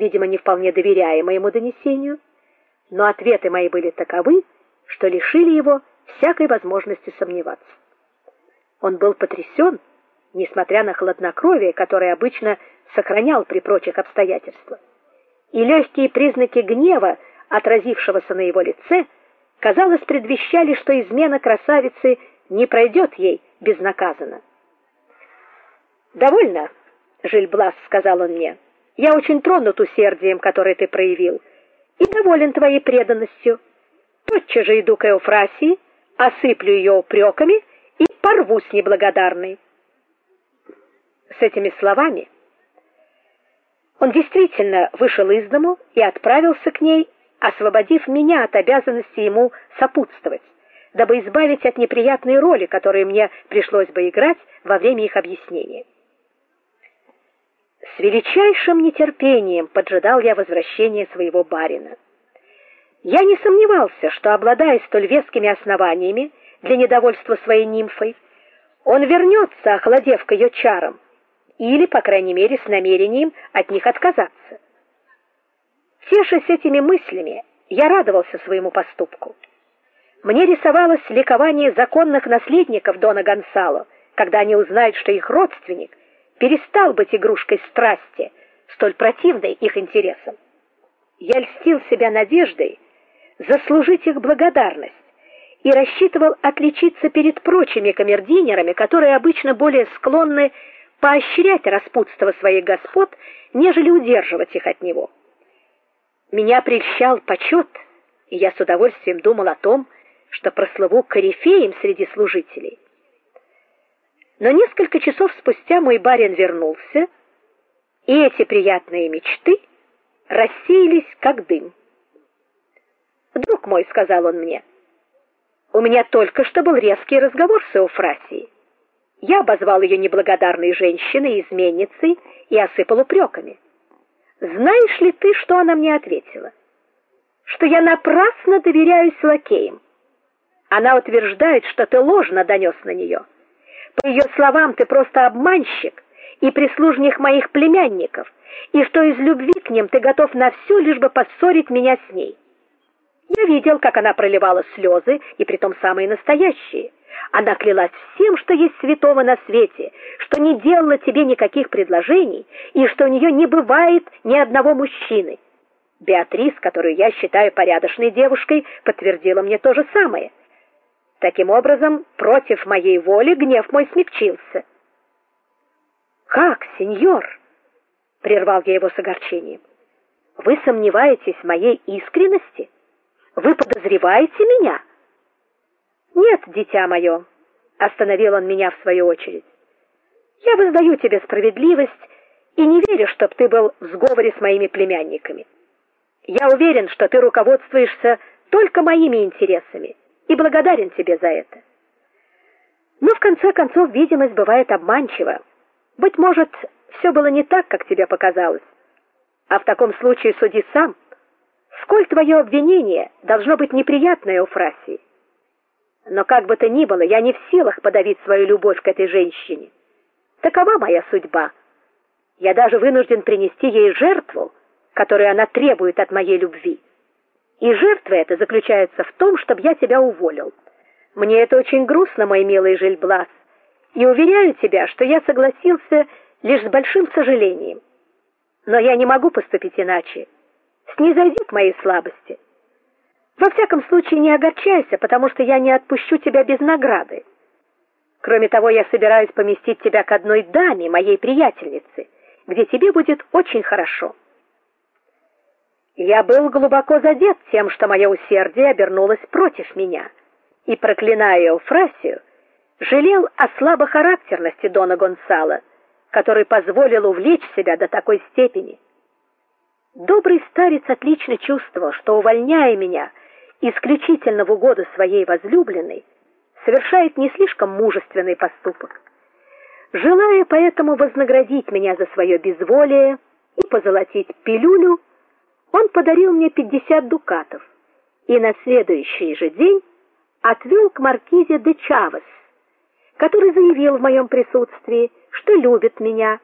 видимо, не вполне доверяя моему донесению, но ответы мои были таковы, что лишили его всякой возможности сомневаться. Он был потрясен, несмотря на хладнокровие, которое обычно сохранял при прочих обстоятельствах. И легкие признаки гнева, отразившегося на его лице, казалось, предвещали, что измена красавицы не пройдет ей безнаказанно. Довольно, Жильблас сказал он мне. Я очень тронут усердием, которое ты проявил, и доволен твоей преданностью. Тотчас же иду к Эуфрасии, осыплю ее упреками и порву с неблагодарной. С этими словами он действительно вышел из дому и отправился к ней, освободив меня от обязанности ему сопутствовать, дабы избавить от неприятной роли, которую мне пришлось бы играть во время их объяснения. С величайшим нетерпением поджидал я возвращения своего барина. Я не сомневался, что обладая столь вескими основаниями для недовольства своей нимфой, он вернется, охладев к ее чарам, или, по крайней мере, с намерением от них отказаться. Тешась этими мыслями, я радовался своему поступку. Мне рисовалось ликование законных наследников Дона Гонсало, когда они узнают, что их родственник перестал быть игрушкой страсти, столь противной их интересам. Я льстил себя надеждой заслужить их благодарность и рассчитывал отличиться перед прочими камердинерами, которые обычно более склонны поощрять распутство своих господ, нежели удерживать их от него. Меня прельщал почет, и я с удовольствием думал о том, что прослыву корифеем среди служителей. Но несколько часов спустя мой барин вернулся, и эти приятные мечты рассеялись как дым. "Друг мой", сказал он мне. "У меня только что был резкий разговор с Эуфрасией. Я обозвал ее неблагодарной женщиной, изменницей и осыпал упреками. Знаешь ли ты, что она мне ответила? Что я напрасно доверяюсь лакеям. Она утверждает, что ты ложно донес на нее. По ее словам, ты просто обманщик и прислужник моих племянников, и что из любви к ним ты готов на все, лишь бы поссорить меня с ней. Я видел, как она проливала слезы, и притом самые настоящие. Она клялась всем, что есть святого на свете, что не делала тебе никаких предложений и что у нее не бывает ни одного мужчины. Беатрис, которую я считаю порядочной девушкой, подтвердила мне то же самое. Таким образом, против моей воли гнев мой смягчился. Как, сеньор, прервал я его с огорчением. Вы сомневаетесь в моей искренности? Вы подозреваете меня? Нет, дитя мое, остановил он меня в свою очередь. Я воздаю тебе справедливость и не верю, чтоб ты был в сговоре с моими племянниками. Я уверен, что ты руководствуешься только моими интересами и благодарен тебе за это. Но в конце концов видимость бывает обманчива. Быть может, все было не так, как тебе показалось. А в таком случае суди сам. Сколь твое обвинение должно быть неприятное у Фрасии. Но как бы то ни было, я не в силах подавить свою любовь к этой женщине. Такова моя судьба. Я даже вынужден принести ей жертву, которую она требует от моей любви. И жертва эта заключается в том, чтобы я тебя уволил. Мне это очень грустно, мой милый Жильблас, и уверяю тебя, что я согласился лишь с большим сожалением. Но я не могу поступить иначе. Снизойди к моей слабости. Во всяком случае, не огорчайся, потому что я не отпущу тебя без награды. Кроме того, я собираюсь поместить тебя к одной даме, моей приятельнице, где тебе будет очень хорошо. Я был глубоко задет тем, что мое усердие обернулось против меня, и проклиная Эуфрасию, жалел о слабохарактерности дона Гонсало, который позволил увлечь себя до такой степени. Добрый старец отлично чувствовал, что увольняя меня исключительно в угоду своей возлюбленной, совершает не слишком мужественный поступок. Желая поэтому вознаградить меня за свое безволие и позолотить пилюлю, он подарил мне 50 дукатов и на следующий же день отвел к маркизе де Чавес, который заявил в моем присутствии, что любит меня